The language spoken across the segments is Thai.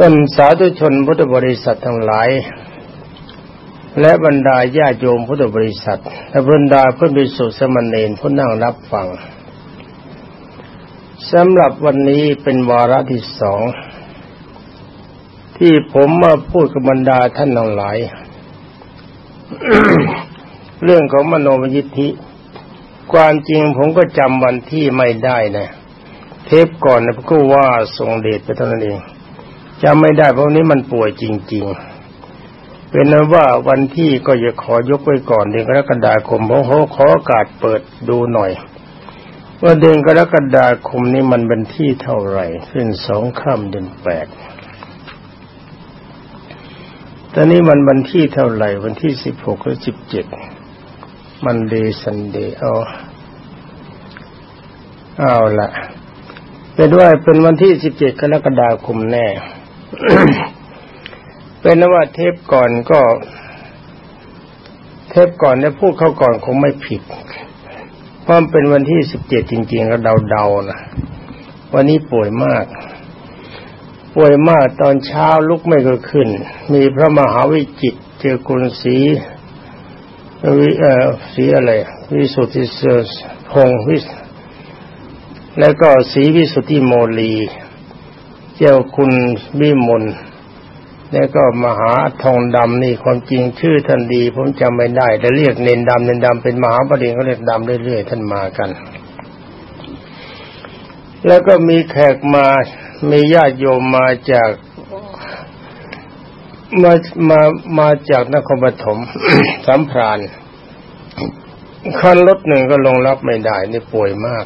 ต้นสาธุชนพุทธบริษัททั้งหลาย และบรรดาญาโยมพุทธบริษัท และบรรดาเพื่อนบิสุสมณเณรผู้นั่งรับฟังสำหรับวันนี้เป็นวาระที่สอง ที่ผมมาพูดกับบรรดาท่านทั้งหลาย เรื่องของมโนมยิทธิ ความจริงผมก็จำวันที่ไม่ได้นะ เทปก่อนนะก็ว่าทรงเดชไปเท่านั้นเอง จำไม่ได้เพราะนี้มันป่วยจริง ๆ เป็นนั้นว่าวันที่ก็จะขอยกไว้ก่อนเดือนกรกฎาคมเพราะเขาขอโอกาสเปิดดูหน่อย ว่าเดือนกรกฎาคมนี้มันเป็นที่เท่าไหร่ ขึ้นสองค่ำเดือนแปดตอนนี้มันวันที่เท่าไหร่ วันที่สิบหกหรือสิบเจ็ดมันเดย์ซันเดย์เอาเอาละเป็นว่าเป็นวันที่สิบเจ็ดกรกฎาคมแน่ เป็นว่าเทปก่อนก็ เทปก่อนเนี่ยพูดเข้าก่อนคงไม่ผิดเพราะเป็นวันที่สิบเจ็ดจริงๆก็เดาๆนะวันนี้ป่วยมาก ป่วยมากตอนเช้าลุกไม่ก็ขึ้น มีพระมหาวิจิตเจอกุลศรีวิเออสีอะไร วิสุทธิเสพงวิแล้วก็สีวิสุทธิโมลี เจ้าคุณวิมลแล้วก็มหาทองดำนี่ความจริงชื่อท่านดี ผมจำไม่ได้ แต่เรียกเนนดำเนนดำเป็นมหาประเด็นเขาเรียกดำเรื่อยๆท่านมากัน แล้วก็มีแขกมามีญาติโยมมาจากมามามาจากนครปฐมสัมพรานคันรถหนึ่งก็ลงรับไม่ได้นี่ป่วยมาก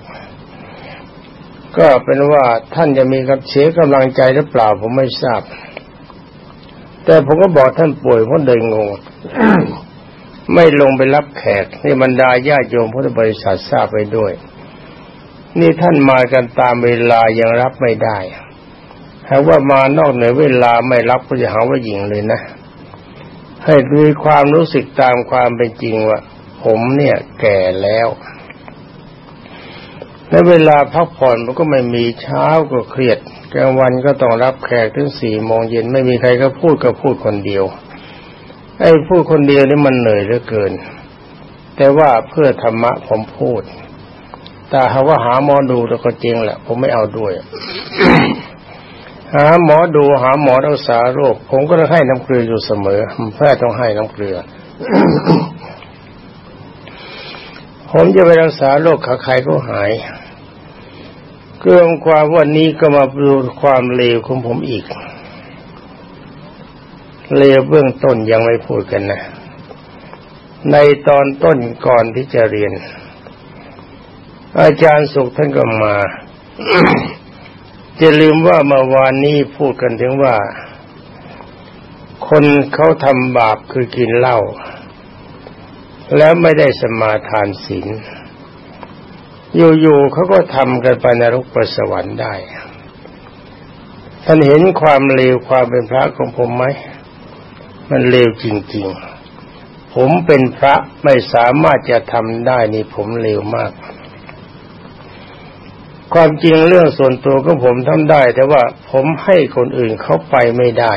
ก็เป็นว่าท่านจะมีกับเสียกำลังใจหรือเปล่าผมไม่ทราบ แต่ผมก็บอกท่านป่วยเพราะเดินงงไม่ลงไปรับแขกนี่บรรดาญาติโยมพุทธบริษัททราบไปด้วย นี่ท่านมากันตามเวลายังรับไม่ได้ถ้าว่ามานอกเหนือเวลาไม่รับก็จะหาว่าหญิงเลยนะ ให้ดูความรู้สึกตามความเป็นจริงว่า ผมเนี่ยแก่แล้ว ในเวลาพักผ่อนมันก็ไม่มีเช้าก็เครียดกลางวันก็ต้องรับแขกถึงสี่โมงเย็นไม่มีใครก็พูดก็พูดคนเดียว ไอ้พูดคนเดียวนี่มันเหนื่อยเหลือเกิน แต่ว่าเพื่อธรรมะผมพูด แต่หาว่าหาหมอดูแล้วก็จริงแหละ ผมไม่เอาด้วย หาหมอดูหาหมอรักษาโรค ผมก็ต้องให้น้ำเกลืออยู่เสมอแพทย์ต้องให้น้ำเกลือ ผมจะไปรักษาโรคขาใครก็หายเกื่องความวันนี้ก็มาดูความเลวของผมอีก เลวเบื้องต้นยังไม่พูดกันนะ ในตอนต้นก่อนที่จะเรียน อาจารย์สุขท่านก็มาจะลืมว่าเมื่อวานนี้พูดกันถึงว่า คนเขาทำบาปคือกินเหล้า แล้วไม่ได้สมาทานศีลอยู่ๆเขาก็ทำกันไปนรกประสวรรค์ได้ท่านเห็นความเลวความเป็นพระของผมไหม มันเลวจริงๆ ผมเป็นพระไม่สามารถจะทำได้นี่ผมเลวมาก ความจริงเรื่องส่วนตัวของผมทำได้ แต่ว่าผมให้คนอื่นเขาไปไม่ได้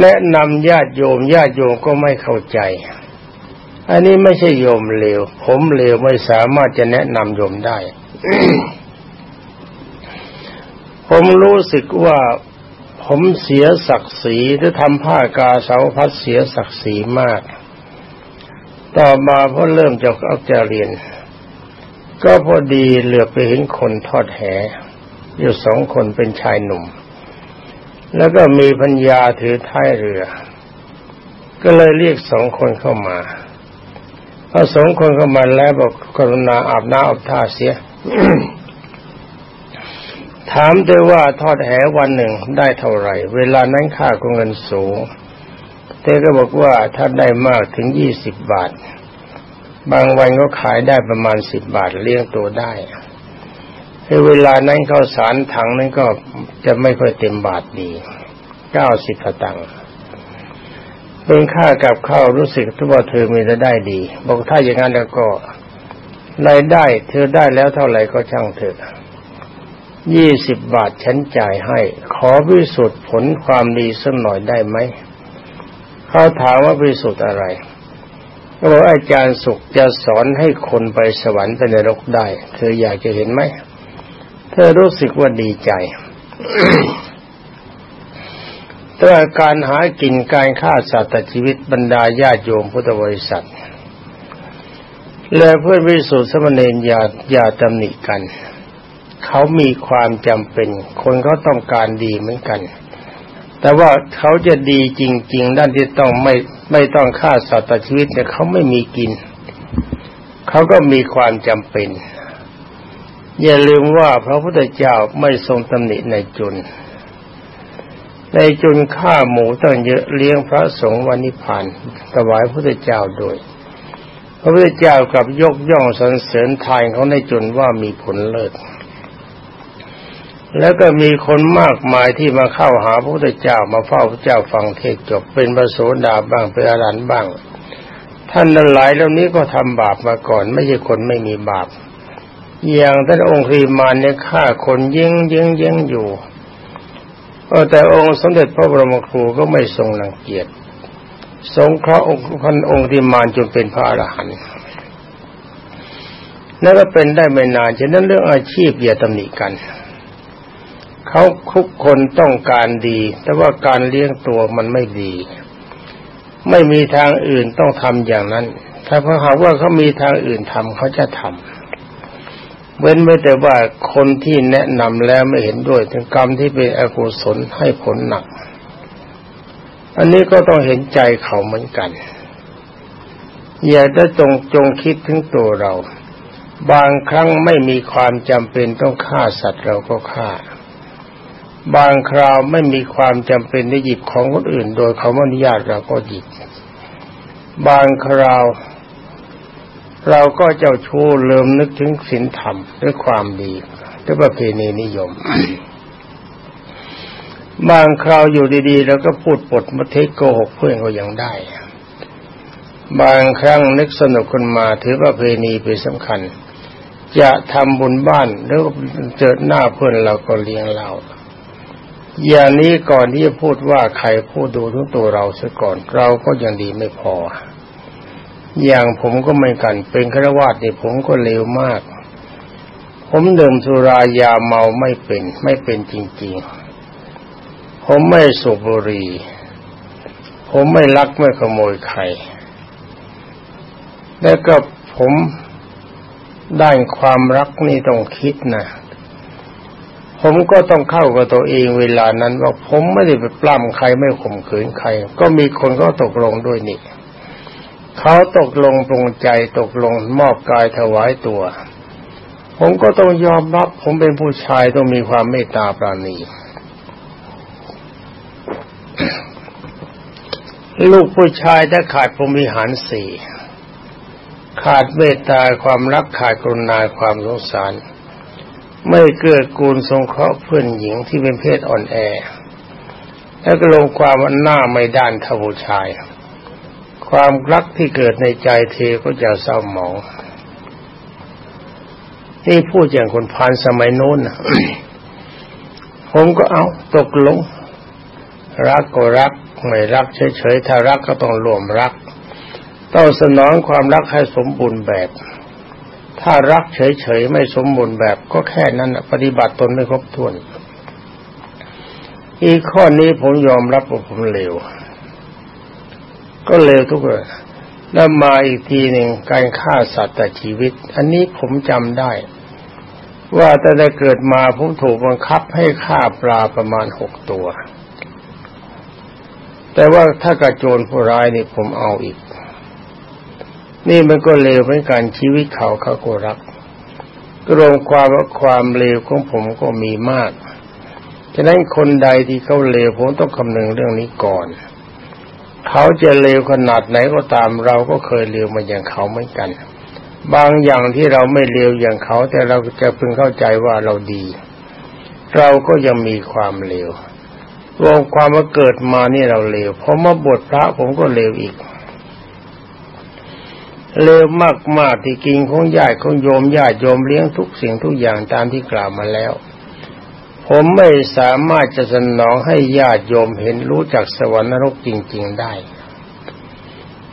แนะนำญาติโยมญาติโยมก็ไม่เข้าใจ อันนี้ไม่ใช่โยมเลว ผมเลวไม่สามารถจะแนะนำโยมได้ ผมรู้สึกว่าผมเสียศักดิ์ศรีหรือทำผ้ากาเสาพัดเสียศักดิ์ศรีมาก ต่อมาพอเริ่มจะเอาจะเรียน ก็พอดีเหลือไปเห็นคนทอดแหอยู่สองคนเป็นชายหนุ่ม แล้วก็มีพัญญาถือท้ายเรือ ก็เลยเรียกสองคนเข้ามา พอสองคนเข้ามาแล้วบอกกรุณาอาบน้ำอาบท่าเสีย ถามด้วยว่าทอดแหวันหนึ่งได้เท่าไหร่ เวลานั้นค่าของเงินสูงเต้ก็บอกว่าถ้าได้มากถึงยี่สิบบาท บางวันก็ขายได้ประมาณสิบบาทเลี้ยงตัวได้ในเวลานั้นข้าวสารถังนั้นก็จะไม่ค่อยเต็มบาทดีเก้าสิบตังค์ เป็นค่ากับข้าวรู้สึกทุกว่าเธอมีรายได้ดี บอกถ้าอย่างนั้นแล้วก็รายได้ เธอได้แล้วเท่าไหร่ก็ช่างเถอะยี่สิบบาทฉันจ่ายให้ ขอพิสูจน์ผลความดีสักหน่อยได้ไหมเขาถามว่าพิสูจน์อะไรก็บอกอาจารย์สุขจะสอนให้คนไปสวรรค์ไปนรกได้ เธออยากจะเห็นไหม เธอรู้สึกว่าดีใจ แต่การหากินการฆ่าสัตว์ชีวิตบรรดาญาติโยมพุทธบริษัท และเพื่อนวิสุทธิสมณีอย่าอย่าตำหนิกัน เขามีความจำเป็น คนเขาต้องการดีเหมือนกัน แต่ว่าเขาจะดีจริง ๆ ด้านที่ต้องไม่ไม่ต้องฆ่าสัตว์ชีวิตเนี่ยเขาไม่มีกิน เขาก็มีความจำเป็น อย่าลืมว่าพระพุทธเจ้าไม่ทรงตำหนิในจุน ในจุนฆ่าหมูตั้งเยอะเลี้ยงพระสงฆ์วันนิพพานถวายพระพุทธเจ้าโดยพระพุทธเจ้ากับยกย่องสรรเสริญทายของในจุนว่ามีผลเลิศแล้วก็มีคนมากมายที่มาเข้าหาพระพุทธเจ้ามาเฝ้าพระเจ้าฟังเทศจบเป็นพระโสดาบ้างเป็นอรันบ้าง ท่านนั้นหลายเหล่านี้ก็ทำบาปมาก่อน ไม่ใช่คนไม่มีบาปอย่างท่านองค์ครีมานเนี่ยฆ่าคนยิงยิงยิงอยู่ แต่องค์สมเด็จพระบรมครูก็ไม่ทรงรังเกียจสงเคราะห์องค์พันองค์ที่มานจนเป็นพระอรหันต์นั่นก็เป็นได้ไม่นานฉะนั้นเรื่องอาชีพอย่าตำหนิกัน เขาคุกคนต้องการดี แต่ว่าการเลี้ยงตัวมันไม่ดี ไม่มีทางอื่นต้องทำอย่างนั้น ถ้าเขาหากว่าเขามีทางอื่นทำเขาจะทำ เว้นไว้แต่ว่าคนที่แนะนำแล้วไม่เห็นด้วย ถึงกรรมที่เป็นอกุศลให้ผลหนัก อันนี้ก็ต้องเห็นใจเขาเหมือนกัน อย่าได้จงจงคิดถึงตัวเรา บางครั้งไม่มีความจำเป็นต้องฆ่าสัตว์เราก็ฆ่า บางคราวไม่มีความจำเป็นได้หยิบของคนอื่น โดยเขาไม่อนุญาตเราก็หยิบบางคราว เราก็เจ้าชู้เริ่มนึกถึงศีลธรรมหรือความดีหรือประเพณีนิยม บางคราวอยู่ดีๆ แล้วก็พูดปดมาเทโกหกเพื่อนก็ยังได้ บางครั้งนึกสนุกขึ้นมาถือประเพณีเป็นสำคัญ จะทำบุญบ้านหรือเจอหน้าเพื่อนเราก็เลี้ยงเราอย่างนี้ก่อนที่จะพูดว่าใครพูดดูทั้งตัวเราซะก่อนเราก็ยังดีไม่พอ อย่างผมก็ไม่กัน เป็นฆราวาสเนี่ยผมก็เลวมาก ผมดื่มสุรายาเมาไม่เป็น ไม่เป็นจริง ๆ ผมไม่สูบบุหรี่ผมไม่ลักไม่ขโมยใคร แล้วก็ผมด้านความรักนี่ต้องคิดนะ ผมก็ต้องเข้ากับตัวเองเวลานั้นว่าผมไม่ได้ไปปล้ำใครไม่ข่มขืนใคร ก็มีคนก็ตกลงด้วยนี่ เขาตกลงปรงใจตกลงมอบกายถวายตัว ผมก็ต้องยอมรับ ผมเป็นผู้ชายต้องมีความเมตตาปราณี ลูกผู้ชายถ้าขาดพรมิหารสี่ขาดเมตตาความรักขาดกรุณาความสงสาร ไม่เกื้อกูลสงเคราะห์เพื่อนหญิงที่เป็นเพศอ่อนแอ แล้วก็ลงความว่าหน้าไม่ด้านทผู้ชาย ความรักที่เกิดในใจเธอก็จะเศร้าหมองนี่พูดอย่างคนพานสมัยโน้นผมก็เอาตกลง รักก็รัก ไม่รักเฉยๆถ้ารักก็ต้องรวมรัก ต้องสนองความรักให้สมบูรณ์แบบ ถ้ารักเฉยๆไม่สมบูรณ์แบบ ก็แค่นั้นปฏิบัติตนไม่ครบถ้วน อีกข้อนี้ผมยอมรับว่าผมเลว ก็เลวทุกเรื่องแล้วมาอีกทีหนึ่งการฆ่าสัตว์แต่ชีวิต อันนี้ผมจำได้ ว่าแต่ได้เกิดมาผมถูกบังคับให้ฆ่าปลาประมาณหกตัว แต่ว่าถ้ากระโจนผู้ร้ายนี่ผมเอาอีก นี่มันก็เลวเหมือนกันชีวิตเขาเขาก็รักกรวมความว่าความเลวของผมก็มีมาก ฉะนั้นคนใดที่เขาเลวผมต้องคำนึงเรื่องนี้ก่อน เขาจะเลวขนาดไหนก็ตามเราก็เคยเลวมาอย่างเขาเหมือนกัน บางอย่างที่เราไม่เลวอย่างเขา แต่เราจะพึงเข้าใจว่าเราดี เราก็ยังมีความเลวรวมความว่าเกิดมานี่เราเลวพอมาบวชพระผมก็เลวอีกเลวมากๆที่กินของญาติของโยมญาติโยมเลี้ยงทุกสิ่งทุกอย่างตามที่กล่าวมาแล้ว ผมไม่สามารถจะสนองให้ญาติโยมเห็นรู้จักสวรรค์นรกจริง ๆได้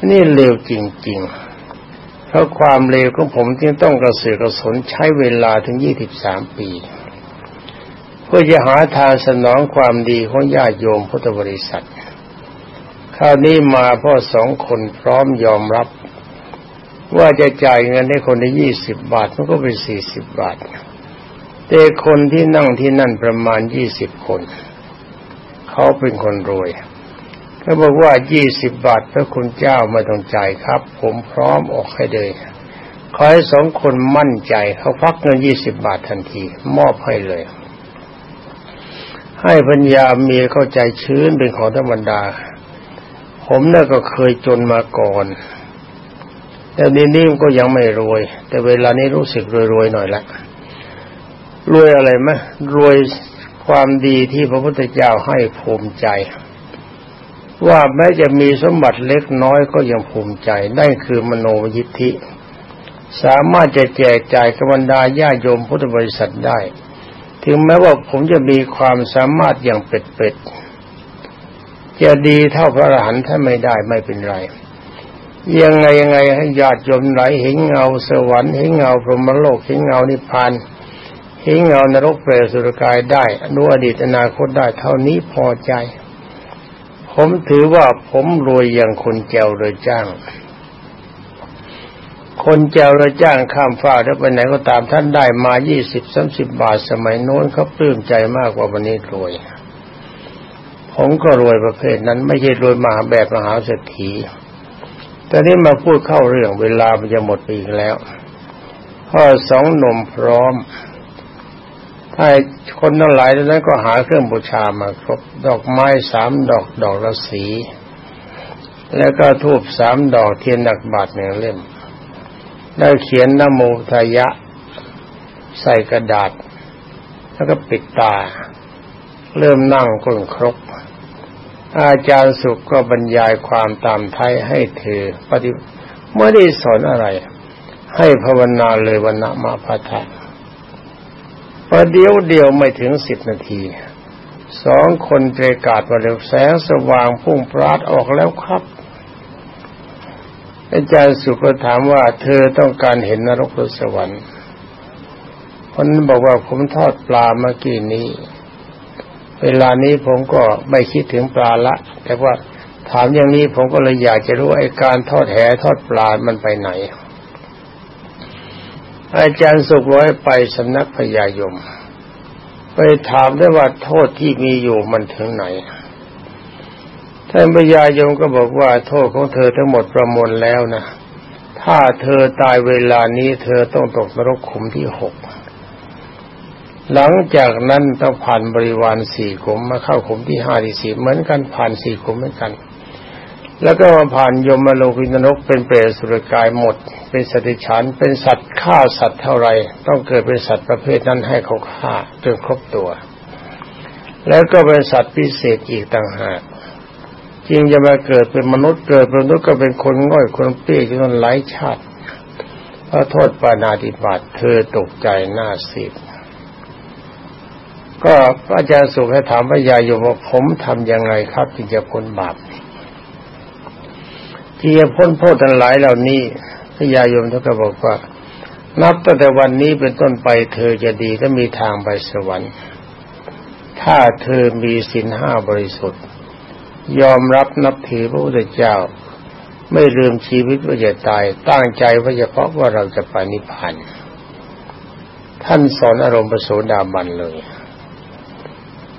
นี่เลวจริง ๆ เพราะความเลวของผมจึงต้องกระเสือกกระสนใช้เวลาถึงยี่สิบสามปี เพื่อจะหาทางสนองความดีของญาติโยมพุทธบริษัทคราวนี้มาพ่อสองคนพร้อมยอมรับ ว่าจะจ่ายเงินให้คนละยี่สิบบาทมันก็เป็นสี่สิบบาท แต่คนที่นั่งที่นั่นประมาณยี่สิบคน เขาเป็นคนรวยเขาบอกว่ายี่สิบบาทพระคุณเจ้าไม่ต้องจ่ายครับ ผมพร้อมออกให้เลยขอให้สองคนมั่นใจเขาพักเงินยี่สิบบาททันที มอบให้เลย ให้ปัญญาเมียเข้าใจชื้นเป็นของธรรมดา ผมน่ะก็เคยจนมาก่อนแต่นี้นี่ก็ยังไม่รวย แต่เวลานี้รู้สึกรวยๆหน่อยละ รวยอะไรไหมรวยความดีที่พระพุทธเจ้าให้ภูมิใจ ว่าแม้จะมีสมบัติเล็กน้อยก็ยังภูมิใจได้คือมโนยิทธิ สามารถจะแจกจ่ายกับบรรดาญาโยมพุทธบริษัทได้ ถึงแม้ว่าผมจะมีความสามารถอย่างเป็ดๆจะดีเท่าพระอรหันต์ถ้าไม่ได้ไม่เป็นไรยังไงยังไงให้ญาติโยมไหลเห็นเงาสวรรค์เห็นเงาพรหมโลกเห็นเงานิพพาน เห็นเงานรกเปรตสุรกายได้อนุอดีตอนาคตได้เท่านี้พอใจ ผมถือว่าผมรวยอย่างคนแจวเลยจ้าง คนแจวเลยจ้างข้ามฟ้าถ้าไปไหนก็ตามท่านได้มายี่สิบสามสิบบาทสมัยโน้นเขาปลื้มใจมากกว่าวันนี้รวย ผมก็รวยประเภทนั้นไม่ใช่รวยมหาแบบมหาเศรษฐีแต่นี้มาพูดเข้าเรื่องเวลามันจะหมดไปอีกแล้วพ่อสองหนุ่มพร้อม ถ้าคนทั้งหลายนั้นก็หาเครื่องบูชามาครบ ดอกไม้สามดอกดอกละสี แล้วก็ทูบสามดอกเทียนหนักบาทหนึ่งเล่ม แล้วเขียนนโมทายะ ใส่กระดาษ แล้วก็ปิดตา เริ่มนั่งก้นครบอาจารย์สุขก็บรรยายความตามไทยให้เธอปฏิเมื่อได้สอนอะไร ให้ภาวนาเลยวันณมาพะทะ ประเดี๋ยวเดียวไม่ถึงสิบนาที สองคนเตรกาดมาเร็วแสงสว่างพุ่งปราดออกแล้วครับอาจารย์สุก็ถามว่าเธอต้องการเห็นนรกหรือสวรรค์คนนั้นบอกว่าผมทอดปลาเมื่อกี้นี้ เวลานี้ผมก็ไม่คิดถึงปลาละ แต่ว่าถามอย่างนี้ผมก็เลยอยากจะรู้ไอ้การทอดแหทอดปลามันไปไหน อาจารย์สุขร้อยไปสำนักพญายม ไปถามได้ว่าโทษที่มีอยู่มันถึงไหนท่านพญายมก็บอกว่าโทษของเธอทั้งหมดประมวลแล้วนะ ถ้าเธอตายเวลานี้เธอต้องตกนรกขุมที่หก หลังจากนั้นต้องผ่านบริวารสี่ขุมมาเข้าขุมที่ห้าที่สี่เหมือนกันผ่านสี่ขุมเหมือนกัน แล้วก็มาผ่านยมมาโลกินนกเป็นเปรตสุรกายหมด เป็นสติฉันเป็นสัตว์ฆ่าสัตว์เท่าไรต้องเกิดเป็นสัตว์ประเภทนั้นให้เขาฆ่าจนครบตัว แล้วก็เป็นสัตว์พิเศษอีกต่างหากจริงจะมาเกิดเป็นมนุษย์เกิดเป็นมนุษย์ก็เป็นคนง่อยคนเปี้ยจนหลายชาติพระโทษปานาติบาตเธอตกใจหน้าสิบก็อาจารย์สุขให้ถามพระยาโยมว่าผมทํำยังไงครับจึงจะพ้นบาป ที่จะพ้นโทษทั้งหลายเหล่านี้พระยายมท่านก็บอกว่า นับตั้งแต่วันนี้เป็นต้นไปเธอจะดีและมีทางไปสวรรค์ ถ้าเธอมีศีลห้าบริสุทธิ์ ยอมรับนับถือพระพุทธเจ้า ไม่ลืมชีวิตว่าจะตาย ตั้งใจว่าเฉพาะว่าเราจะไปนิพพานท่านสอนอารมณ์ประโสดาบันเลย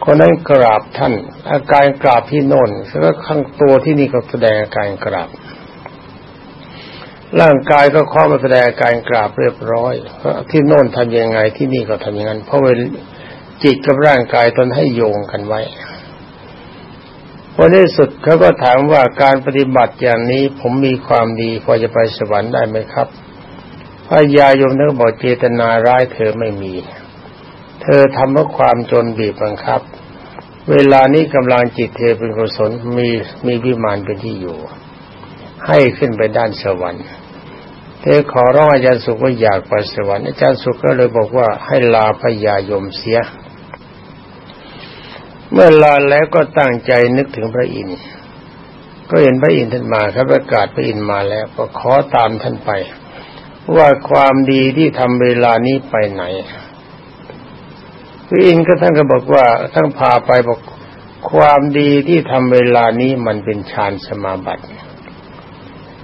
คนนั้นกราบท่าน อาการกราบที่โน่นแล้วข้างตัวที่นี่ก็แสดงอาการกราบ ร่างกายก็ข้อมาแสดงอาการกราบเรียบร้อยเพราะที่โน่นทำยังไงที่นี่ก็ทำอย่างนั้น เพราะว่าจิตกับร่างกายตนให้โยงกันไว้วันที่สุดเขาก็ถามว่าการปฏิบัติอย่างนี้ผมมีความดีพอจะไปสวรรค์ได้ไหมครับพระยายมท่านบอกเจตนาร้ายเธอไม่มี เธอทำเพราะความจนบีบบังคับ เวลานี้กำลังจิตเธอเป็นกุศลมีมีวิมานเป็นที่อยู่ ให้ขึ้นไปด้านสวรรค์เธอขอร้องอาจารย์สุขว่าอยากไปสวรรค์อาจารย์สุขก็เลยบอกว่าให้ลาพยายมเสีย เมื่อลาแล้วก็ตั้งใจนึกถึงพระอินทร์ก็เห็นพระอินทร์ท่านมาครับประกาศพระอินทร์มาแล้ว ก็ขอตามท่านไป ว่าความดีที่ทำเวลานี้ไปไหน พระอินก็ท่านก็บอกว่าท่านพาไปบอกความดีที่ทำเวลานี้มันเป็นฌานสมาบัติ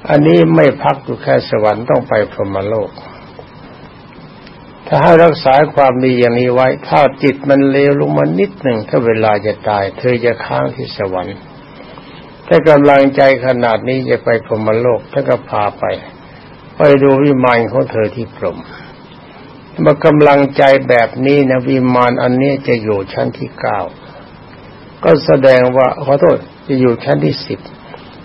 อันนี้ไม่พักอยู่แค่สวรรค์ต้องไปพรหมโลก ถ้าให้รักษาความดีอย่างนี้ไว้ ถ้าจิตมันเลวลงมานิดหนึ่งถ้าเวลาจะตาย เธอจะค้างที่สวรรค์ถ้ากำลังใจขนาดนี้จะไปพรหมโลกท่านก็พาไป ไปดูวิมานของเธอที่พรหม เมื่อกำลังใจแบบนี้นะวิมานอันนี้จะอยู่ชั้นที่เก้าก็แสดงว่าขอโทษจะอยู่ชั้นที่สิบ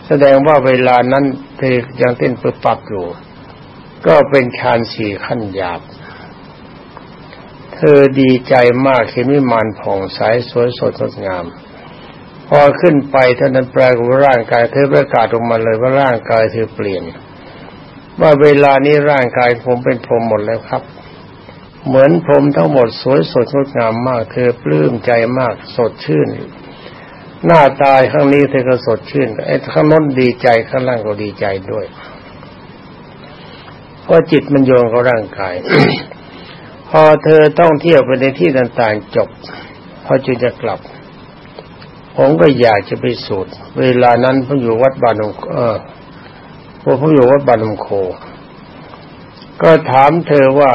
แสดงว่าเวลานั้นเธอยังเต้นปึบปับอยู่ ก็เป็นฌานสี่ขั้นหยาบ เธอดีใจมากเห็นวิมานผ่องใสสวยสดงดงาม พอขึ้นไปเท่านั้นแปลว่าร่างกายเธอประกาศออกมาเลยว่าร่างกายเธอเปลี่ยน ว่าเวลานี้ร่างกายผมเป็นพรมหมดแล้วครับ เหมือนพรมทั้งหมดสวยสดงดงามมากเธอปลื้มใจมากสดชื่น หน้าตายข้างนี้เธอก็สดชื่นไอ้ข้างน้นดีใจข้างล่างก็ดีใจด้วยเพราะจิตมันโยงกับร่างกาย พอเธอต้องเที่ยวไปในที่ต่างๆจบ พอจึงจะกลับ ผมก็อยากจะไปสูตร เวลานั้นผมอยู่วัดบานงเออผมอยู่วัดบานงโค ก็ถามเธอว่า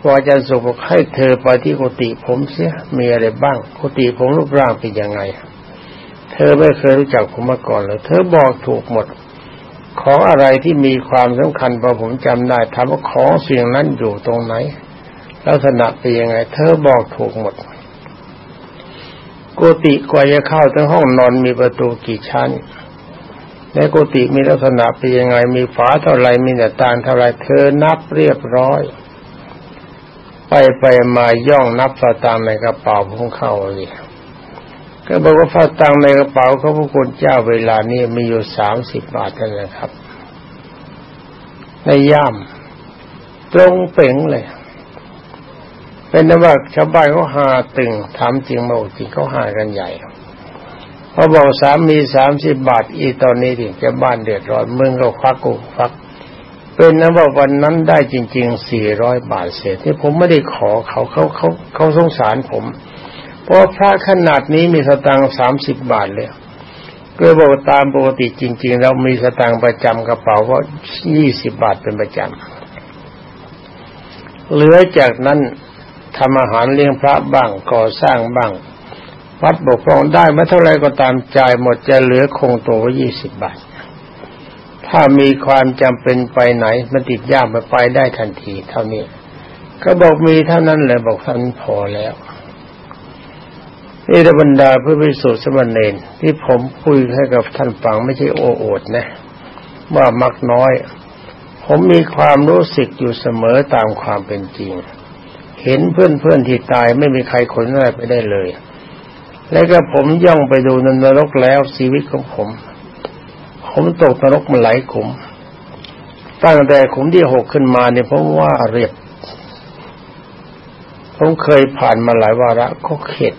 พออาจารย์สุบอกให้เธอไปที่กุฏิผมเสียมีอะไรบ้างกุฏิผมรูปร่างเป็นยังไง เธอไม่เคยรู้จักผมมาก่อนเลยเธอบอกถูกหมด ของอะไรที่มีความสำคัญพอผมจำได้ถามว่าของสิ่งนั้นอยู่ตรงไหน ลักษณะเป็นยังไง เธอบอกถูกหมดกุฏิกว่าจะเข้าทั้งห้องนอนมีประตูกี่ชั้นในกุฏิมีลักษณะเป็นยังไงมีฝาเท่าไรมีหน้าต่างเท่าไรเธอนับเรียบร้อย ไปไปมาย่องนับสตางค์ในกระเป๋าผมเข้าเลยก็บอกว่าฝาตังในกระเป๋าเขาพระคุณเจ้าเวลานี้มีอยู่สามสิบบาทเท่านั้นครับ ในย่ามตรงเป่งเลย เป็นนว่าชาวบ้านเขาหาตึงถามจริงมาจริงเขาหากันใหญ่เขาบอกสามีสามสิบบาทอีตอนนี้ถึงจะบ้านเดือดร้อนมึงก็ควักกูควัก เป็นนะว่าวันนั้นได้จริงๆสี่ร้อยบาทเศษที่ผมไม่ได้ขอเขาเขาเขาเขาสงสารผม เพราะพระขนาดนี้มีสตังสามสิบบาทเลยก็บอกตามปกติจริงๆแล้วมีสตังประจำกระเป๋าว่ายี่สิบบาทเป็นประจำเหลือจากนั้นทำอาหารเลี้ยงพระบ้างก่อสร้างบ้างวัดบกครองได้ไมาเท่าไรก็ตามจ่ายหมดจะเหลือคงตัวว่ายี่สิบบาท ถ้ามีความจำเป็นไปไหนมันติดยากมาไปได้ทันที เท่านี้ ก็บอกมีเท่านั้นเลยบอกท่านพอแล้วนี่บรรดาเพื่อพิสูจน์สมณเณรที่ผมคุยให้กับท่านฟังไม่ใช่โอ้โอดนะ ว่ามักน้อย ผมมีความรู้สึกอยู่เสมอตามความเป็นจริง เห็นเพื่อนเพื่อนที่ตายไม่มีใครขนอะไรไปได้เลย แล้วก็ผมย่องไปดูนรกแล้วชีวิตของผม ผมตกนรกมาหลายขุม ตั้งแต่ขุมที่หกขึ้นมาเนี่ยผมว่าเรียบ ผมเคยผ่านมาหลายวาระก็เข็ด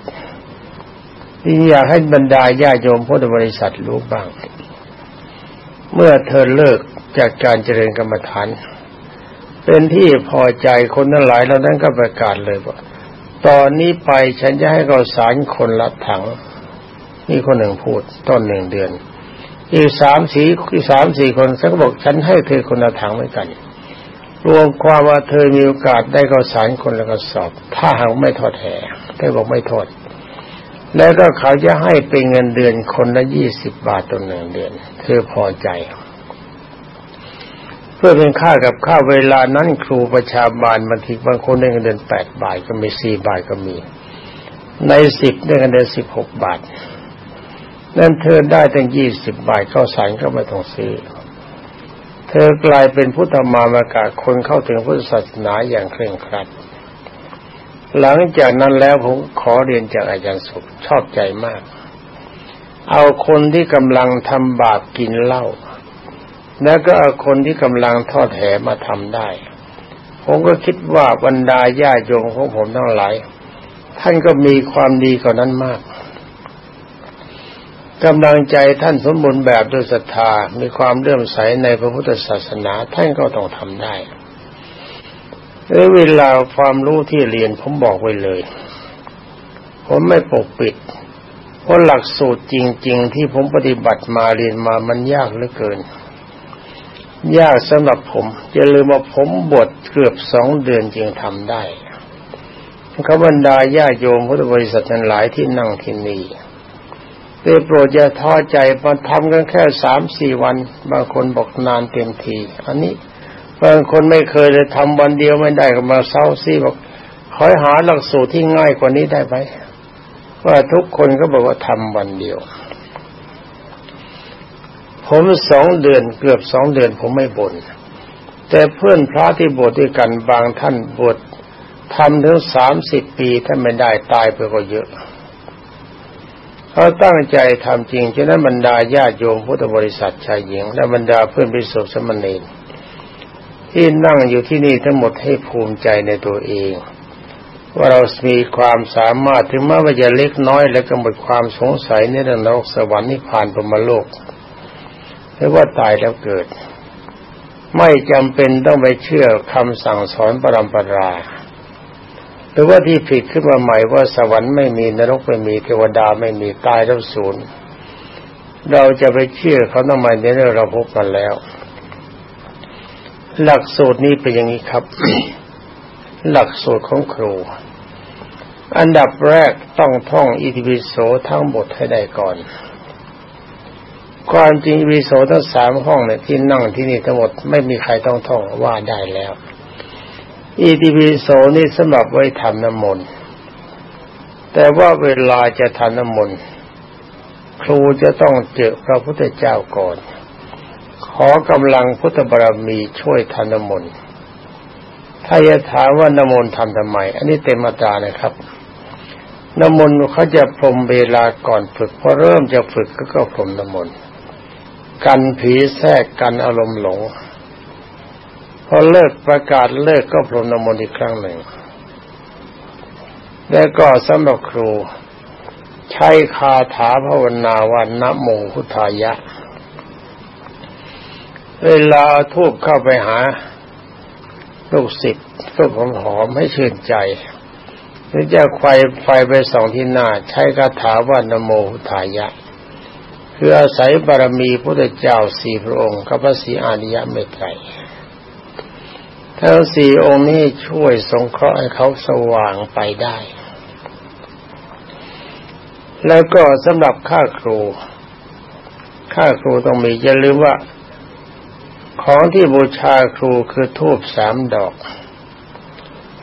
ที่อยากให้บรรดาญาโยมพุทธบริษัทรู้บ้าง เมื่อเธอเลิกจากการเจริญกรรมฐาน เป็นที่พอใจคนทั้งหลายเหล่านั้นก็ประกาศเลยว่าตอนนี้ไปฉันจะให้เราสารคนละถัง นี่คนหนึ่งพูดต้นหนึ่งเดือน อีกสามสี่อีกสามสี่คนสักบอกฉันให้เธอคนละถังเหมือนกัน รวมความว่าเธอมีโอกาสได้ก็สารคนละกระสอบ ถ้าหากไม่ทอดแห่เธอบอกไม่ทอดแล้วก็เขาจะให้เป็นเงินเดือนคนละยี่สิบบาทต่อหนึ่งเดือน เธอพอใจ เพื่อเป็นค่ากับข้าเวลานั้นครูประชาบาลบางทีบางคนได้เงินเดือนแปดบาทก็มีสี่บาทก็มี ในสิบได้เงินเดือนสิบหกบาท นั่นเธอได้ตั้งยี่สิบบาทเข้าสารก็ไม่ต้องซื้อ เธอกลายเป็นพุทธมามากาคนเข้าถึงพุทธศาสนาอย่างเคร่งครัด หลังจากนั้นแล้วผมขอเรียนจากอาจารย์สุขชอบใจมาก เอาคนที่กำลังทำบาปกินเหล้าแล้วก็เอาคนที่กำลังทอดแหมาทำได้ ผมก็คิดว่าบรรดาญาโยมของผมทั้งหลาย ท่านก็มีความดีกว่านั้นมาก กำลังใจท่านสมบูรณ์แบบด้วยศรัทธา มีความเลื่อมใสในพระพุทธศาสนาท่านก็ต้องทำได้หรือเวลาความรู้ที่เรียนผมบอกไว้เลย ผมไม่ปกปิด เพราะหลักสูตรจริง ๆ ที่ผมปฏิบัติมาเรียนมามันยากเหลือเกิน ยากสำหรับผมจะลืมว่าผมบวชเกือบสองเดือนจึงทำได้ขบรรดาญาโยมพุทธบริษัททั้งหลายที่นั่งที่นี่ ได้โปรดอย่าท้อใจมาทำกันแค่สามสี่วัน บางคนบอกนานเต็มที อันนี้บางคนไม่เคยเลยทำวันเดียวไม่ได้ก็มาเศร้าซีบอกคอยหาหลักสูตรที่ง่ายกว่านี้ได้ไหมว่าทุกคนก็บอกว่าทำวันเดียว ผมสองเดือนเกือบสองเดือนผมไม่บน่นแต่เพื่อนพระที่บวชด้วยกันบางท่านบวชทำถึงสามสิบปีถ้าไม่ได้ตายไปก็เยอะ เขาตั้งใจทำจริงฉะนั้นบรรดาญาโยมพุทธบริษัทชายหญิง และบรรดาเพื่อนพิสุสมณีที่นั่งอยู่ที่นี่ทั้งหมดให้ภูมิใจในตัวเอง ว่าเรามีความสามารถถึงแม้ว่าจะเล็กน้อย และก็หมดความสงสัยในเรื่องนรกสวรรค์นิพพานพรมโลกหรือว่าตายแล้วเกิด ไม่จำเป็นต้องไปเชื่อคำสั่งสอนปรำปรา รือว่าที่ผิดขึ้นมาใหม่ว่าสวรรค์ไม่มีนรกไม่มีเทวดาไม่มีตายแล้วศูนย์เราจะไปเชื่อเขาทำไมในเรื่องเราพบกันแล้ว หลักสูตรนี้เป็นอย่างนี้ครับ หลักสูตรของครู อันดับแรกต้องท่องอิติปิโสทั้งหมดให้ได้ก่อนความจริงอิติปิโสทั้งสามห้องเนี่ยที่นั่งที่นี่ทั้งหมดไม่มีใครต้องท่องว่าได้แล้ว อิติปิโสนี่สำหรับไว้ทำน้ำมนต์แต่ว่าเวลาจะทำน้ำมนต์ครูจะต้องเจอพระพุทธเจ้าก่อน ขอกำลังพุทธบารมีช่วยทำน้ำมนต์ถ้าจะถามว่าน้ำมนต์ทำทำไม อันนี้เต็มมาตานะครับน้ำมนต์เขาจะพรมเวลาก่อนฝึกพอเริ่มจะฝึกก็ก็พรมน้ำมนต์กันผีแทรกกันอารมณ์หลง พอเลิกประกาศเลิกก็พรมนมนต์อีกครั้งหนึ่ง แล้วก็สำหรับครู ใช้คาถาภาวนาวันนะโมพุทธายะ เวลาทูบเข้าไปหา ลูกศิษย์ลูกหอมให้ชื่นใจหรือจะไฟไฟไปส่องที่หน้า ใช้คาถาว่านโมพุทธายะ คืออาศัยบารมีพระเจ้าสี่พระองค์กับพระศรีอาริยะเมตไตร ทั้งสี่องค์นี้ช่วยสงเคราะห์ให้เขาสว่างไปได้ แล้วก็สำหรับค่าครู ค่าครูต้องมีอย่าลืมว่า ของที่บูชาครูคือทูบสามดอก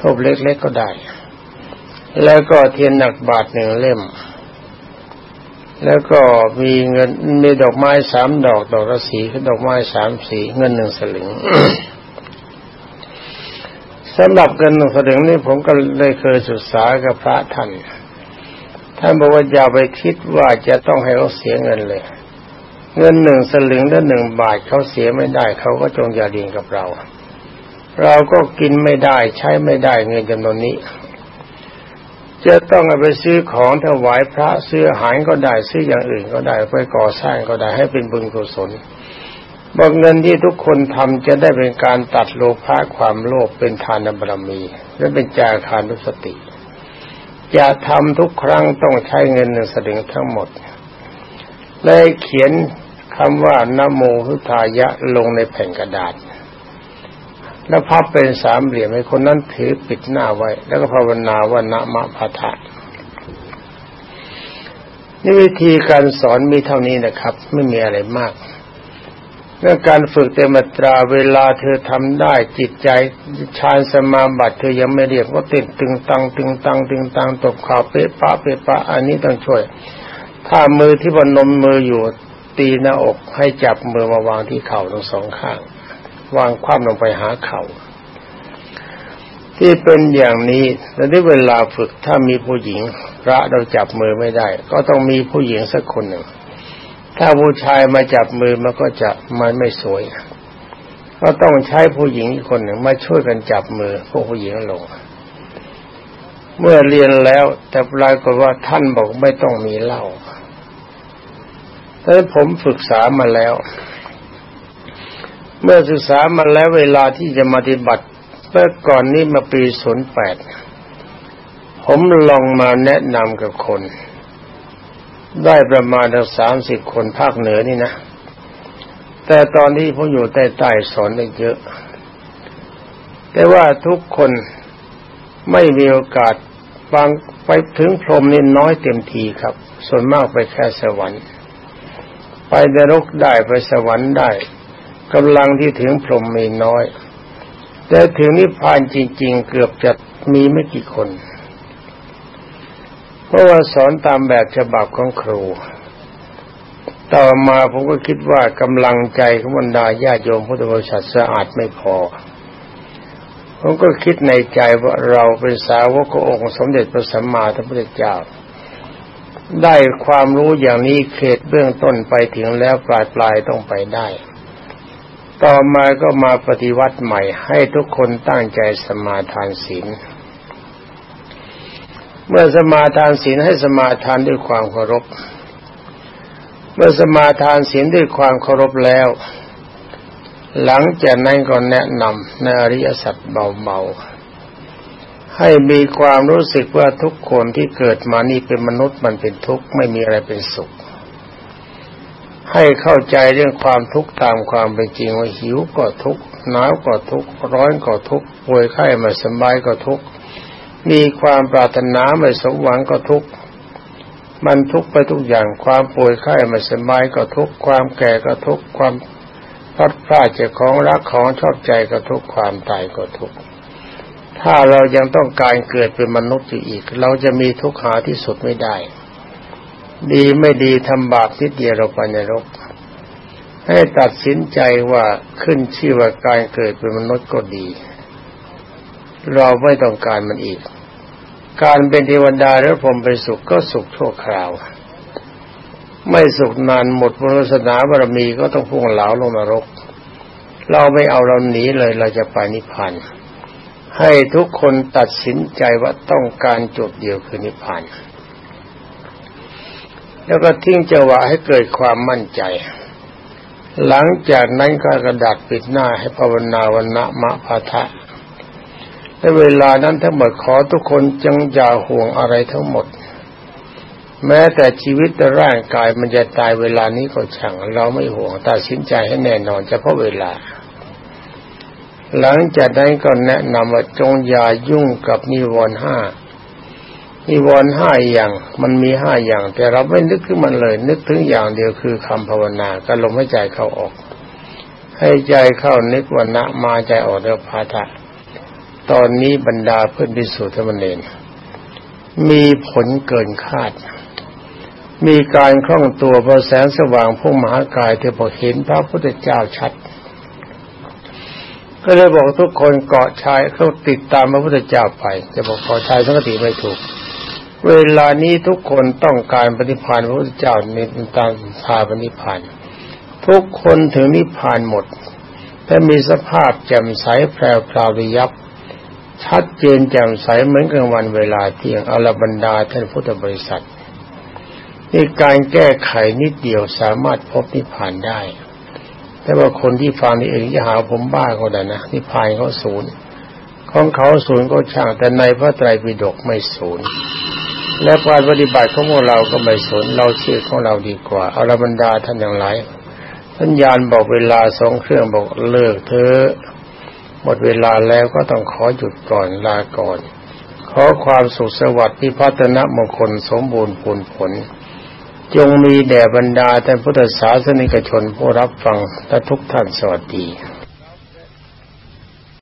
ทูบเล็กๆก็ได้ แล้วก็เทียนหนักบาทหนึ่งเล่ม แล้วก็มีเงินมีดอกไม้สามดอก ดอกระสีคือดอกไม้สามสีเงินหนึ่งสลึง สำหรับเงินหนึ่งสลึงนี่ผมก็เลยเคยศึกษากับพระท่าน ท่านบอกว่าอย่าไปคิดว่าจะต้องให้เขาเสียเงินเลย เงินหนึ่งสลึงและหนึ่งบาทเขาเสียไม่ได้ เขาก็จงอย่าดีกับเรา เราก็กินไม่ได้ใช้ไม่ได้เงินจำนวนนี้ จะต้องไปซื้อของถวายพระซื้ออาหารก็ได้ซื้ออย่างอื่นก็ได้ไปก่อสร้างก็ได้ให้เป็นบุญกุศล บอกเงินที่ทุกคนทำจะได้เป็นการตัดโลภะความโลภเป็นทานบารมี และเป็นจาคานุสติจะทำทุกครั้งต้องใช้เงินหนึ่งสลึงทั้งหมด เลยเขียนคำว่านโมพุทธายะลงในแผ่นกระดาษ แล้วพับเป็นสามเหลี่ยมให้คนนั้นถือปิดหน้าไว้ แล้วก็ภาวนาว่านะมะพะทะนี่วิธีการสอนมีเท่านี้นะครับ ไม่มีอะไรมาก เรื่องการฝึกเตมตราเวลาเธอทำได้จิตใจฌานสมาบัติเธอยังไม่เรียกว่าติดตึงตังตึงตังตึงตังตบข่าวเป๊ะปะเป๊ะปะอันนี้ต้องช่วย ถ้ามือที่บนนมมืออยู่ตีหน้าอกให้จับมือมาวางที่เข่าทั้งสองข้าง วางคว่ำลงไปหาเขา่าที่เป็นอย่างนี้แล้วในเวลาฝึกถ้ามีผู้หญิง พระเราจับมือไม่ได้ ก็ต้องมีผู้หญิงสักคนหนึ่ง ถ้าผู้ชายมาจับมือมันก็จะมันไม่สวย ก็ต้องใช้ผู้หญิงอีกคนหนึ่งมาช่วยกันจับมือพวกผู้หญิงลง เมื่อเรียนแล้วแต่ปรากฏว่าท่านบอกไม่ต้องมีเหล้าแต่ผมฝึกษามาแล้ว เมื่อศึกษามาแล้วเวลาที่จะปฏิบัติเมื่อก่อนนี้มาปีศูนย์แปดผมลองมาแนะนำกับคน ได้ประมาณสามสิบคนภาคเหนือนี่นะ แต่ตอนที่ผมอยู่ใต้ใต้สอนได้เยอะ แต่ว่าทุกคนไม่มีโอกาสบางไปถึงพรมนี่น้อยเต็มทีครับ ส่วนมากไปแค่สวรรค์ ไปนรกได้ไปสวรรค์ได้กำลังที่ถึงพรมมีน้อย แต่ถึงนิพพานจริง ๆ เกือบจะมีไม่กี่คน ราะว่าสอนตามแบบฉบับของครู ต่อมาผมก็คิดว่ากำลังใจของบรรดาญาโยมพุทธบริษัทสะอาดไม่พอ ผมก็คิดในใจว่าเราเป็นสาวกขององค์สมเด็จพระสัมมาสัมพุทธเจ้า ได้ความรู้อย่างนี้เขตเบื้องต้นไปถึงแล้วปลายปลายต้องไปได้ ต่อมาก็มาปฏิวัติใหม่ให้ทุกคนตั้งใจสมาทานศีล เมื่อสมาทานศีลให้สมาทานด้วยความเคารพ เมื่อสมาทานศีลด้วยความเคารพแล้ว หลังจากนั้นก็แนะนำในอริยสัจเบาๆ ให้มีความรู้สึกว่าทุกคนที่เกิดมานี่เป็นมนุษย์มันเป็นทุกข์ไม่มีอะไรเป็นสุข ให้เข้าใจเรื่องความทุกข์ตามความเป็นจริงว่าหิวก็ทุกข์หนาวก็ทุกข์ร้อนก็ทุกข์ป่วยไข้ไม่สบายก็ทุกข์ มีความปรารถนาไม่สมหวังก็ทุกข์มันทุกข์ไปทุกอย่างความป่วยไข้ไม่สบายก็ทุกข์ความแก่ก็ทุกข์ความพัดพลาดจากของรักของชอบใจก็ทุกความตายก็ทุกถ้าเรายังต้องการเกิดเป็นมนุษย์อยู่อีก เราจะมีทุกข์หาที่สุดไม่ได้ ดีไม่ดีทำบาปทิดเดียวเราไปในรก ให้ตัดสินใจว่าขึ้นชื่อว่าการเกิดเป็นมนุษย์ก็ดี เราไม่ต้องการมันอีก การเป็นเทวดาหรือผมเป็นสุขก็สุขชั่วคราว ไม่สุขนานหมดบุญศาสนาบารมีก็ต้องพุ่งเหลาลงนรก เราไม่เอาเราหนีเลยเราจะไปนิพพานให้ทุกคนตัดสินใจว่าต้องการจุดเดียวคือนิพพานแล้วก็ทิ้งจังหวะให้เกิดความมั่นใจ หลังจากนั้นก็กระดาษปิดหน้าให้ภาวนาวันนะมะพาทะ ในเวลานั้นทั้งหมดขอทุกคนจงอย่าห่วงอะไรทั้งหมด แม้แต่ชีวิตแร่างกายมันจะตายเวลานี้ก็ช่าง เราไม่ห่วงตัดสินใจให้แน่นอนเฉพาะเวลา หลังจากนั้นก็แนะนำว่าจงอย่ายุ่งกับนิวรณ์ห้านิวรณ์ห้าอย่าง มันมีห้าอย่าง แต่เราไม่นึกถึงมันเลย นึกถึงอย่างเดียวคือคำภาวนาก็ลมให้ใจเข้าออก ให้ใจเข้านึกวันนะมาใจออกเรียพาทะ ตอนนี้บรรดาเพื่อนพิสูจน์ธรรมเนรมีผลเกินคาด มีการคล่องตัวพอแสงสว่างพุ่งมหากายเธอบอกเห็นพระพุทธเจ้าชัด ก็เลยบอกทุกคนเกาะชายเขาติดตามพระพุทธเจ้าไป จะบอกเกาะชายสังกติไม่ถูก เวลานี้ทุกคนต้องการปฏิพานพระพุทธเจ้าในตามพาปฏิพานทุกคนถึงนิพพานหมด แต่มีสภาพแจ่มใสแพรวพราวยับ ชัดเจนแจ่มใสเหมือนกลางวันเวลาเที่ยงอรบรรดาท่านพุทธบริษัทนี่การแก้ไขนิดเดียวสามารถพบนิพพานได้ แต่ว่าคนที่ฟังนี่เองจะหาผมบ้าก็ได้นะนิพพานเขาศูนย์ของเขาศูนย์ก็ช่างแต่ในพระไตรปิฎกไม่ศูนย์และการปฏิบัติของเราก็ไม่สนเราเชื่อของเราดีกว่าอารบรรดาท่านอย่างไรสัญญาณบอกเวลาสองเครื่องบอกเลิกเธอ หมดเวลาแล้วก็ต้องขอหยุดก่อนลาก่อน ขอความสุขสวัสดิ์ที่พัฒนมงคลสมบูรณ์ผลผล จงมีแด่บรรดาท่านพุทธศาสนิกชนผู้รับฟังและทุกท่านสวัสดี